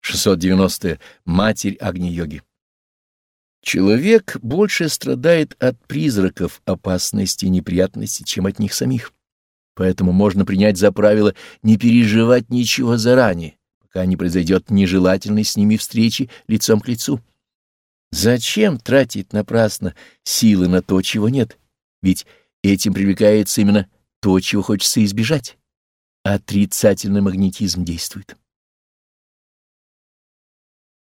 690. Матерь Агни-йоги. Человек больше страдает от призраков опасности и неприятности, чем от них самих. Поэтому можно принять за правило не переживать ничего заранее, пока не произойдет нежелательной с ними встречи лицом к лицу. Зачем тратить напрасно силы на то, чего нет? Ведь этим привлекается именно то, чего хочется избежать. Отрицательный магнетизм действует.